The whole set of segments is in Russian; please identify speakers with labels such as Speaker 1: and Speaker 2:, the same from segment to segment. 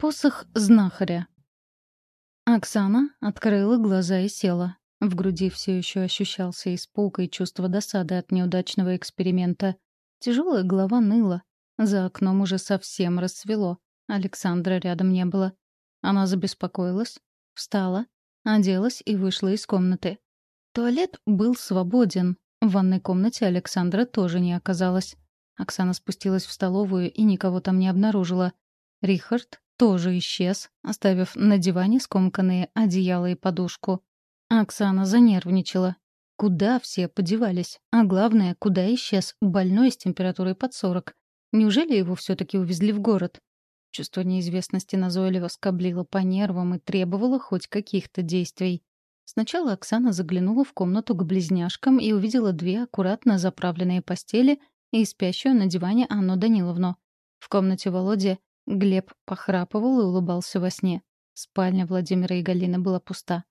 Speaker 1: Посох знахаря. Оксана открыла глаза и села. В груди все еще ощущался испуг и чувство досады от неудачного эксперимента. Тяжелая голова ныла. За окном уже совсем рассвело. Александра рядом не было. Она забеспокоилась, встала, оделась и вышла из комнаты. Туалет был свободен. В ванной комнате Александра тоже не оказалось. Оксана спустилась в столовую и никого там не обнаружила. Рихард тоже исчез, оставив на диване скомканные одеяло и подушку. Оксана занервничала. Куда все подевались? А главное, куда исчез больной с температурой под 40? Неужели его все-таки увезли в город? Чувство неизвестности назойливо скоблило по нервам и требовало хоть каких-то действий. Сначала Оксана заглянула в комнату к близняшкам и увидела две аккуратно заправленные постели и спящую на диване Анну Даниловну. В комнате Володи Глеб похрапывал и улыбался во сне. Спальня Владимира и Галины была пуста.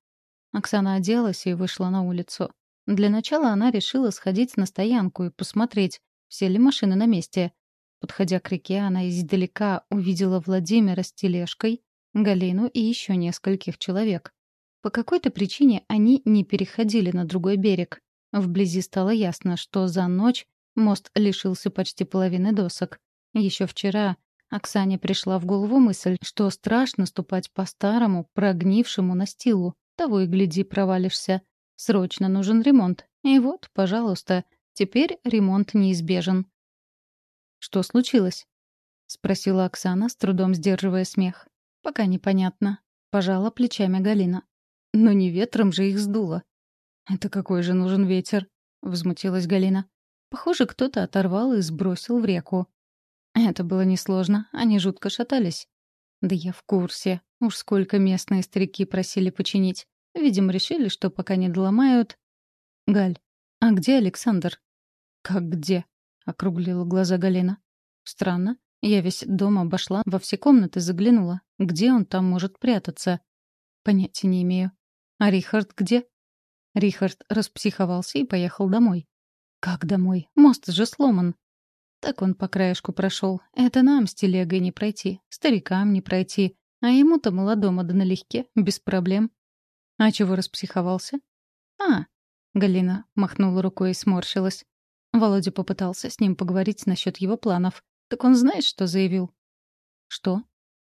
Speaker 1: Оксана оделась и вышла на улицу. Для начала она решила сходить на стоянку и посмотреть, все ли машины на месте. Подходя к реке, она издалека увидела Владимира с тележкой, Галину и еще нескольких человек. По какой-то причине они не переходили на другой берег. Вблизи стало ясно, что за ночь мост лишился почти половины досок. Еще вчера Оксане пришла в голову мысль, что страшно ступать по старому, прогнившему настилу. Того и гляди, провалишься. Срочно нужен ремонт. И вот, пожалуйста, теперь ремонт неизбежен. «Что случилось?» — спросила Оксана, с трудом сдерживая смех. «Пока непонятно». Пожала плечами Галина. «Но не ветром же их сдуло». «Это какой же нужен ветер?» — возмутилась Галина. «Похоже, кто-то оторвал и сбросил в реку. Это было несложно, они жутко шатались. Да я в курсе. Уж сколько местные старики просили починить. Видимо, решили, что пока не доломают... Галь, а где Александр? Как где? Округлила глаза Галина. Странно. Я весь дом обошла, во все комнаты заглянула. Где он там может прятаться? Понятия не имею. А Рихард где? Рихард распсиховался и поехал домой. Как домой? Мост же сломан. Так он по краешку прошел. Это нам с телегой не пройти, старикам не пройти. А ему-то молодому да налегке, без проблем. А чего распсиховался? А, Галина махнула рукой и сморщилась. Володя попытался с ним поговорить насчет его планов. Так он знает, что заявил? Что?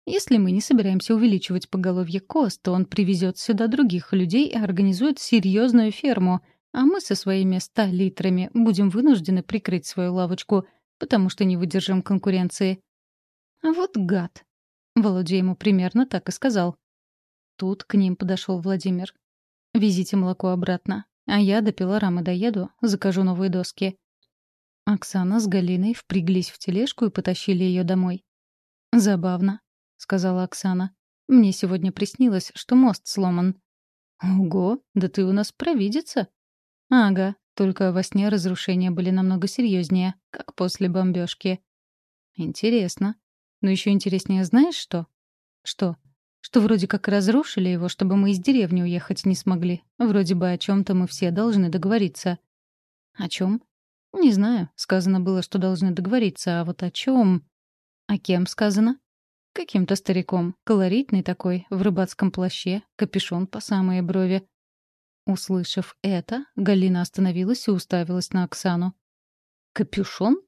Speaker 1: Если мы не собираемся увеличивать поголовье коз, то он привезет сюда других людей и организует серьезную ферму, а мы со своими ста литрами будем вынуждены прикрыть свою лавочку — потому что не выдержим конкуренции. Вот гад. Володя ему примерно так и сказал. Тут к ним подошел Владимир. «Везите молоко обратно, а я до пилорамы доеду, закажу новые доски». Оксана с Галиной впряглись в тележку и потащили ее домой. «Забавно», — сказала Оксана. «Мне сегодня приснилось, что мост сломан». «Ого, да ты у нас провидица». «Ага, только во сне разрушения были намного серьезнее, как после бомбежки. Интересно. Но еще интереснее знаешь что? Что? Что вроде как разрушили его, чтобы мы из деревни уехать не смогли. Вроде бы о чем-то мы все должны договориться. О чем? Не знаю. Сказано было, что должны договориться, а вот о чем? О кем сказано? Каким-то стариком. Колоритный такой, в рыбацком плаще, капюшон по самые брови. Услышав это, Галина остановилась и уставилась на Оксану. «Капюшон?»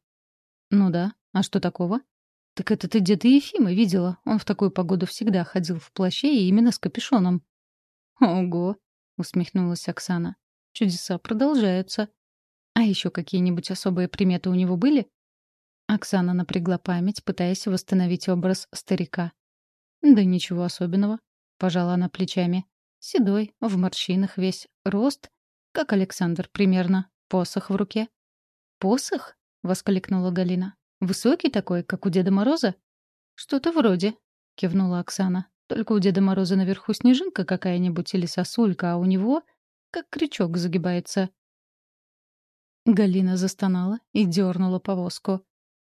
Speaker 1: «Ну да. А что такого?» «Так это ты деда Ефима видела. Он в такую погоду всегда ходил в плаще и именно с капюшоном». «Ого!» — усмехнулась Оксана. «Чудеса продолжаются. А еще какие-нибудь особые приметы у него были?» Оксана напрягла память, пытаясь восстановить образ старика. «Да ничего особенного», — пожала она плечами. Седой, в морщинах весь, рост, как Александр примерно, посох в руке. «Посох?» — воскликнула Галина. «Высокий такой, как у Деда Мороза?» «Что-то вроде», — кивнула Оксана. «Только у Деда Мороза наверху снежинка какая-нибудь или сосулька, а у него как крючок загибается». Галина застонала и дернула повозку.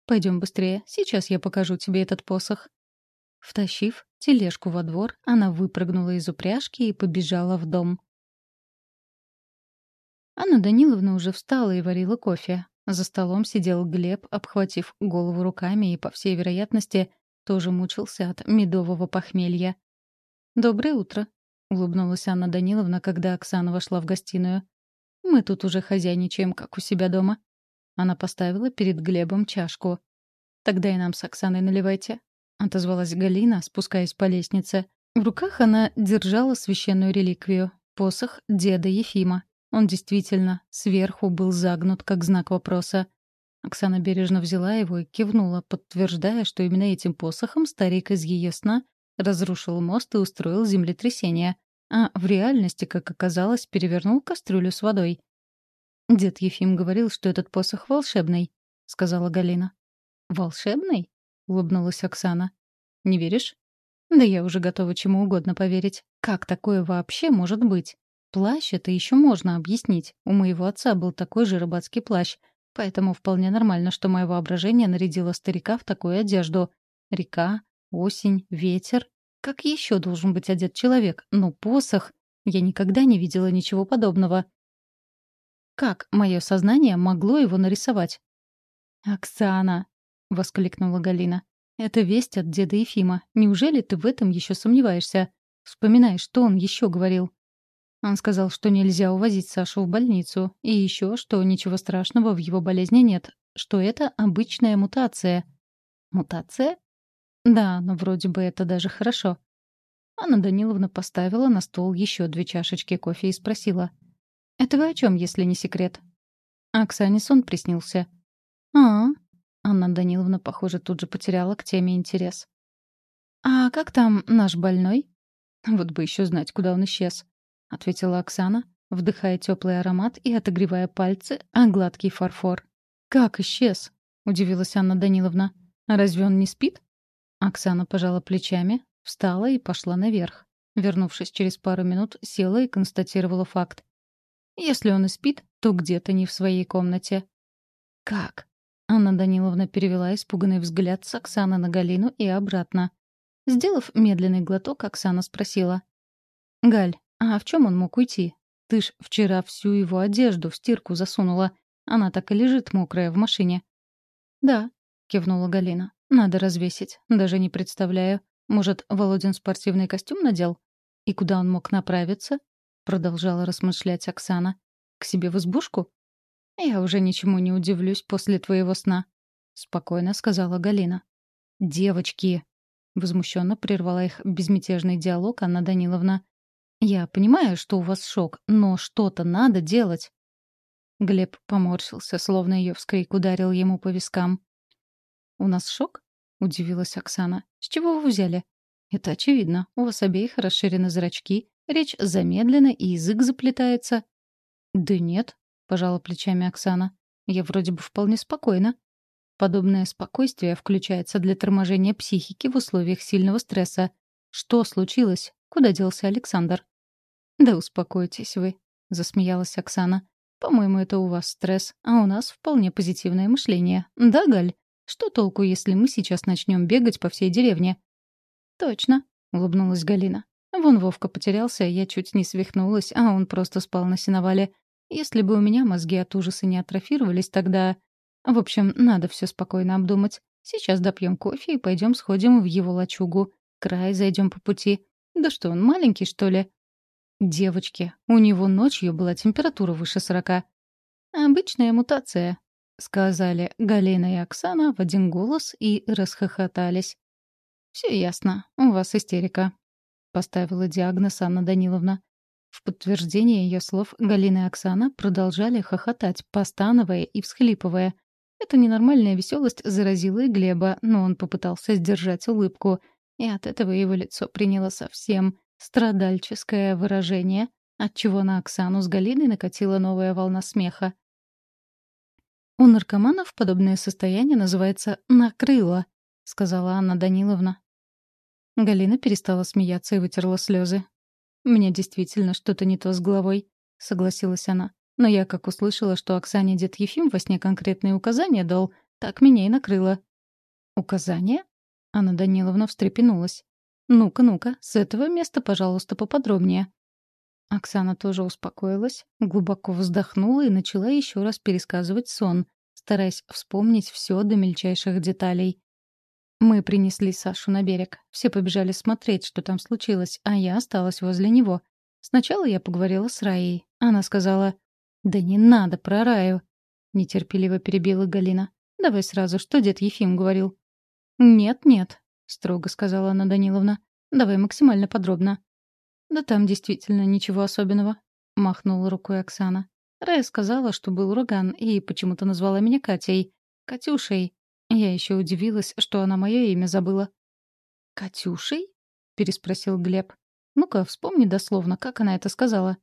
Speaker 1: «Пойдем быстрее, сейчас я покажу тебе этот посох». Втащив тележку во двор, она выпрыгнула из упряжки и побежала в дом. Анна Даниловна уже встала и варила кофе. За столом сидел Глеб, обхватив голову руками и, по всей вероятности, тоже мучился от медового похмелья. «Доброе утро», — улыбнулась Анна Даниловна, когда Оксана вошла в гостиную. «Мы тут уже хозяйничаем, как у себя дома». Она поставила перед Глебом чашку. «Тогда и нам с Оксаной наливайте», — отозвалась Галина, спускаясь по лестнице. В руках она держала священную реликвию — посох деда Ефима. Он действительно сверху был загнут, как знак вопроса. Оксана бережно взяла его и кивнула, подтверждая, что именно этим посохом старик из ее сна разрушил мост и устроил землетрясение, а в реальности, как оказалось, перевернул кастрюлю с водой. «Дед Ефим говорил, что этот посох волшебный», — сказала Галина. «Волшебный?» — улыбнулась Оксана. «Не веришь?» «Да я уже готова чему угодно поверить. Как такое вообще может быть? Плащ — это еще можно объяснить. У моего отца был такой же рыбацкий плащ. Поэтому вполне нормально, что мое воображение нарядило старика в такую одежду. Река, осень, ветер. Как еще должен быть одет человек? Ну, посох. Я никогда не видела ничего подобного. Как мое сознание могло его нарисовать? «Оксана!» — воскликнула Галина. «Это весть от деда Ефима. Неужели ты в этом еще сомневаешься? Вспоминай, что он еще говорил». Он сказал, что нельзя увозить Сашу в больницу, и еще, что ничего страшного в его болезни нет, что это обычная мутация. Мутация? Да, но вроде бы это даже хорошо. Анна Даниловна поставила на стол еще две чашечки кофе и спросила. «Это вы о чем, если не секрет?» Оксане сон приснился. «А, Анна Даниловна, похоже, тут же потеряла к теме интерес. «А как там наш больной?» «Вот бы еще знать, куда он исчез», — ответила Оксана, вдыхая теплый аромат и отогревая пальцы, а гладкий фарфор. «Как исчез?» — удивилась Анна Даниловна. «Разве он не спит?» Оксана пожала плечами, встала и пошла наверх. Вернувшись через пару минут, села и констатировала факт. Если он и спит, то где-то не в своей комнате. «Как?» Анна Даниловна перевела испуганный взгляд с Оксаны на Галину и обратно. Сделав медленный глоток, Оксана спросила. «Галь, а в чем он мог уйти? Ты ж вчера всю его одежду в стирку засунула. Она так и лежит мокрая в машине». «Да», — кивнула Галина. «Надо развесить. Даже не представляю. Может, Володин спортивный костюм надел? И куда он мог направиться?» — продолжала размышлять Оксана. «К себе в избушку?» «Я уже ничему не удивлюсь после твоего сна», — спокойно сказала Галина. «Девочки!» — возмущенно прервала их безмятежный диалог Анна Даниловна. «Я понимаю, что у вас шок, но что-то надо делать». Глеб поморщился, словно ее вскрик ударил ему по вискам. «У нас шок?» — удивилась Оксана. «С чего вы взяли?» «Это очевидно. У вас обеих расширены зрачки, речь замедлена и язык заплетается». «Да нет», пожала плечами Оксана. «Я вроде бы вполне спокойна». Подобное спокойствие включается для торможения психики в условиях сильного стресса. Что случилось? Куда делся Александр? «Да успокойтесь вы», — засмеялась Оксана. «По-моему, это у вас стресс, а у нас вполне позитивное мышление. Да, Галь? Что толку, если мы сейчас начнем бегать по всей деревне?» «Точно», — улыбнулась Галина. «Вон Вовка потерялся, я чуть не свихнулась, а он просто спал на сеновале. Если бы у меня мозги от ужаса не атрофировались, тогда... В общем, надо все спокойно обдумать. Сейчас допьем кофе и пойдем сходим в его лачугу. Край зайдем по пути. Да что, он маленький, что ли? Девочки, у него ночью была температура выше сорока. Обычная мутация, сказали Галина и Оксана в один голос и расхохотались. Все ясно, у вас истерика, поставила диагноз Анна Даниловна. В подтверждение ее слов Галина и Оксана продолжали хохотать, постановая и всхлипывая. Эта ненормальная веселость заразила и Глеба, но он попытался сдержать улыбку, и от этого его лицо приняло совсем страдальческое выражение, отчего на Оксану с Галиной накатила новая волна смеха. «У наркоманов подобное состояние называется «накрыло», — сказала Анна Даниловна. Галина перестала смеяться и вытерла слезы. «Мне действительно что-то не то с головой», — согласилась она. «Но я как услышала, что Оксане дед Ефим во сне конкретные указания дал, так меня и накрыло». «Указания?» — Анна Даниловна встрепенулась. «Ну-ка, ну-ка, с этого места, пожалуйста, поподробнее». Оксана тоже успокоилась, глубоко вздохнула и начала еще раз пересказывать сон, стараясь вспомнить все до мельчайших деталей. Мы принесли Сашу на берег. Все побежали смотреть, что там случилось, а я осталась возле него. Сначала я поговорила с Раей. Она сказала, «Да не надо про Раю», — нетерпеливо перебила Галина. «Давай сразу, что дед Ефим говорил?» «Нет-нет», — строго сказала Анна Даниловна. «Давай максимально подробно». «Да там действительно ничего особенного», — махнула рукой Оксана. Рая сказала, что был ураган, и почему-то назвала меня Катей. Катюшей. Я еще удивилась, что она мое имя забыла. «Катюшей?» — переспросил Глеб. «Ну-ка, вспомни дословно, как она это сказала».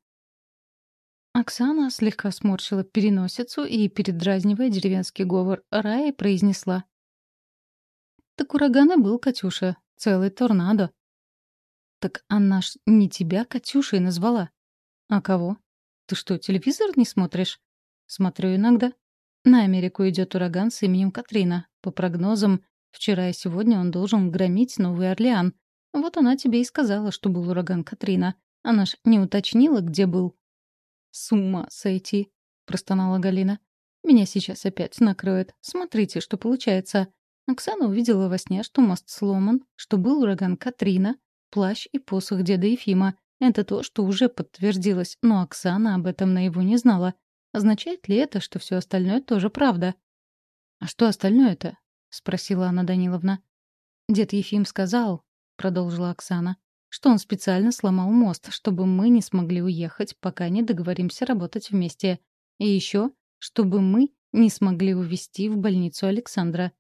Speaker 1: Оксана слегка сморщила переносицу и, передразнивая деревенский говор, Рая произнесла. «Так ураган и был, Катюша. Целый торнадо». «Так она ж не тебя Катюшей назвала». «А кого?» «Ты что, телевизор не смотришь?» «Смотрю иногда». На Америку идет ураган с именем Катрина. По прогнозам, вчера и сегодня он должен громить Новый Орлеан. Вот она тебе и сказала, что был ураган Катрина. Она ж не уточнила, где был. «С ума сойти!» — простонала Галина. «Меня сейчас опять накроет. Смотрите, что получается». Оксана увидела во сне, что мост сломан, что был ураган Катрина, плащ и посох деда Ефима. Это то, что уже подтвердилось, но Оксана об этом наяву не знала. Означает ли это, что все остальное тоже правда? «А что остальное-то?» — спросила Анна Даниловна. «Дед Ефим сказал», — продолжила Оксана, «что он специально сломал мост, чтобы мы не смогли уехать, пока не договоримся работать вместе. И еще, чтобы мы не смогли увезти в больницу Александра.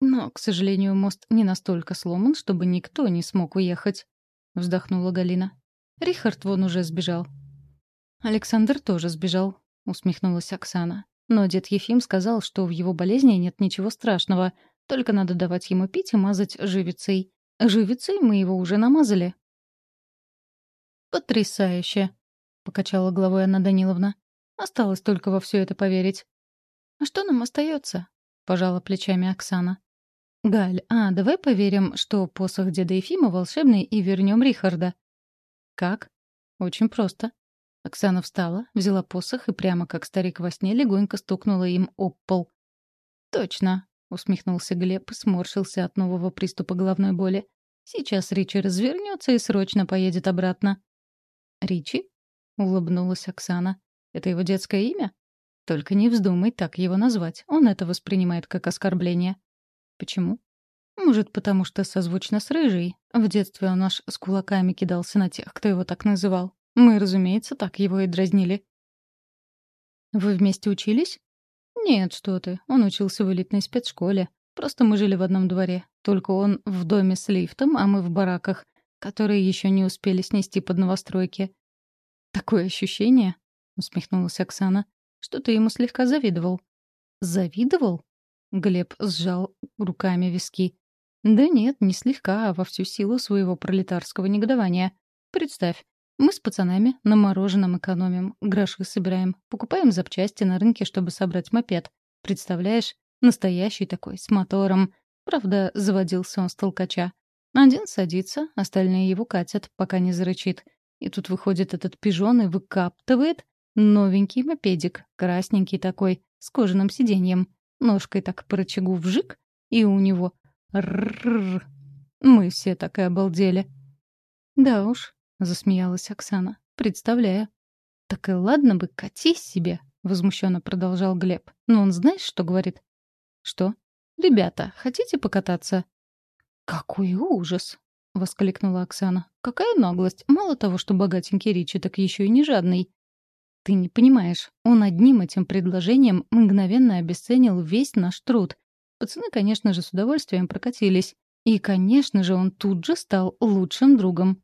Speaker 1: Но, к сожалению, мост не настолько сломан, чтобы никто не смог уехать», — вздохнула Галина. «Рихард вон уже сбежал». «Александр тоже сбежал», — усмехнулась Оксана. Но дед Ефим сказал, что в его болезни нет ничего страшного, только надо давать ему пить и мазать живицей. Живицей мы его уже намазали. «Потрясающе!» — покачала головой Анна Даниловна. «Осталось только во все это поверить». «А что нам остается?» — пожала плечами Оксана. «Галь, а давай поверим, что посох деда Ефима волшебный и вернем Рихарда». «Как?» «Очень просто. Оксана встала, взяла посох и прямо как старик во сне легонько стукнула им об пол. «Точно», — усмехнулся Глеб и сморщился от нового приступа головной боли. «Сейчас Ричи развернется и срочно поедет обратно». «Ричи?» — улыбнулась Оксана. «Это его детское имя?» «Только не вздумай так его назвать. Он это воспринимает как оскорбление». «Почему?» «Может, потому что созвучно с Рыжей. В детстве он аж с кулаками кидался на тех, кто его так называл. Мы, разумеется, так его и дразнили. «Вы вместе учились?» «Нет, что ты. Он учился в элитной спецшколе. Просто мы жили в одном дворе. Только он в доме с лифтом, а мы в бараках, которые еще не успели снести под новостройки». «Такое ощущение», — усмехнулась Оксана, — «что ты ему слегка завидовал». «Завидовал?» — Глеб сжал руками виски. «Да нет, не слегка, а во всю силу своего пролетарского негодования. Представь, мы с пацанами на мороженом экономим, гроши собираем, покупаем запчасти на рынке, чтобы собрать мопед. Представляешь, настоящий такой, с мотором. Правда, заводился он с толкача. Один садится, остальные его катят, пока не зарычит. И тут выходит этот пижон и выкаптывает новенький мопедик, красненький такой, с кожаным сиденьем. Ножкой так по рычагу вжик, и у него... Ррррр. Мы все так и обалдели. Да уж, — засмеялась Оксана. «Представляю». «Так и ладно бы, катись себе», — возмущенно продолжал Глеб. «Но он знаешь, что говорит?» «Что?» «Ребята, хотите покататься?» «Какой ужас!» — воскликнула Оксана. «Какая наглость! Мало того, что богатенький Ричи, так еще и не жадный». «Ты не понимаешь, он одним этим предложением мгновенно обесценил весь наш труд. Пацаны, конечно же, с удовольствием прокатились. И, конечно же, он тут же стал лучшим другом.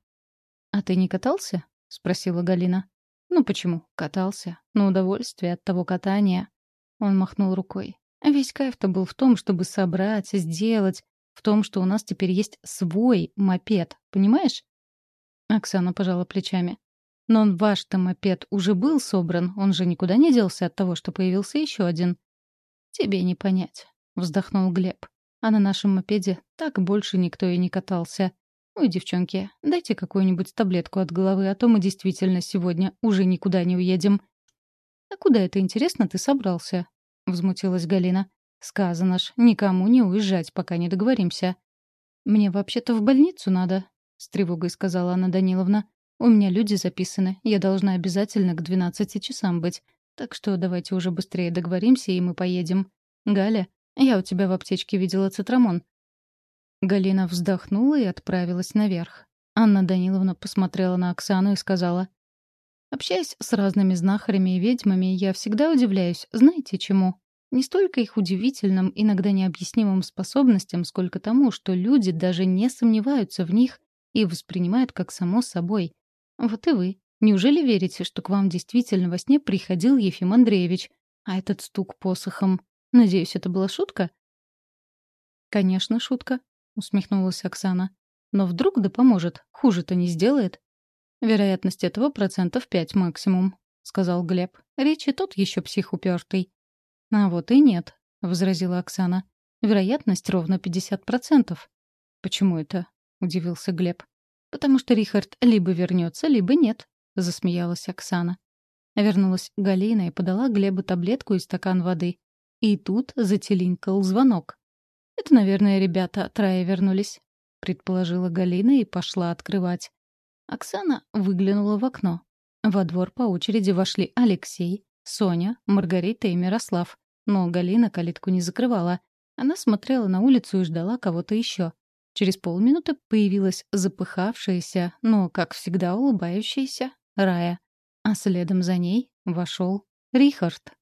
Speaker 1: «А ты не катался?» — спросила Галина. «Ну почему? Катался. Но удовольствие от того катания». Он махнул рукой. «Весь кайф-то был в том, чтобы собрать, сделать, в том, что у нас теперь есть свой мопед, понимаешь?» Оксана пожала плечами. «Но ваш-то мопед уже был собран, он же никуда не делся от того, что появился еще один». «Тебе не понять», — вздохнул Глеб. «А на нашем мопеде так больше никто и не катался. «Ой, девчонки, дайте какую-нибудь таблетку от головы, а то мы действительно сегодня уже никуда не уедем». «А куда это, интересно, ты собрался?» — возмутилась Галина. Сказано ж, никому не уезжать, пока не договоримся. «Мне вообще-то в больницу надо», — с тревогой сказала Анна Даниловна. «У меня люди записаны. Я должна обязательно к двенадцати часам быть. Так что давайте уже быстрее договоримся, и мы поедем. Галя, я у тебя в аптечке видела цитрамон». Галина вздохнула и отправилась наверх. Анна Даниловна посмотрела на Оксану и сказала. «Общаясь с разными знахарями и ведьмами, я всегда удивляюсь, знаете чему? Не столько их удивительным, иногда необъяснимым способностям, сколько тому, что люди даже не сомневаются в них и воспринимают как само собой. Вот и вы. Неужели верите, что к вам действительно во сне приходил Ефим Андреевич? А этот стук посохом... Надеюсь, это была шутка? «Конечно, шутка», — усмехнулась Оксана. «Но вдруг да поможет, хуже-то не сделает». «Вероятность этого процентов пять максимум», — сказал Глеб. «Речь и тот еще псих упертый. «А вот и нет», — возразила Оксана. «Вероятность ровно 50%. «Почему это?» — удивился Глеб. «Потому что Рихард либо вернется, либо нет», — засмеялась Оксана. Вернулась Галина и подала Глебу таблетку и стакан воды. И тут зателинкал звонок. «Это, наверное, ребята от рая вернулись», — предположила Галина и пошла открывать. Оксана выглянула в окно. Во двор по очереди вошли Алексей, Соня, Маргарита и Мирослав. Но Галина калитку не закрывала. Она смотрела на улицу и ждала кого-то еще. Через полминуты появилась запыхавшаяся, но, как всегда, улыбающаяся Рая. А следом за ней вошел Рихард.